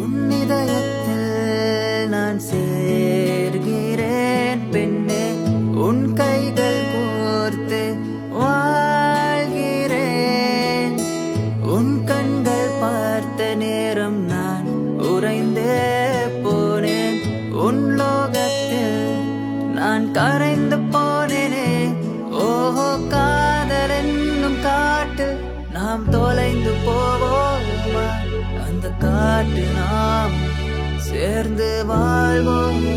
உன்னிதயத்தில் நான் சேர்கிறேன் பெண்ணே. உன் கைகள் கோர்த்து வாழ்கிறேன். உன் கண்கள் பார்த்த நேரம் நான் உறைந்தே போனேன். உன் லோகத்தில் நான் கரைந்து போனேனே. ஓஹோ காதல் என்னும் காட்டு நாம் தொலைந்து போவோம். காட்டு நாம் சேர்ந்து வாழ்வோம்.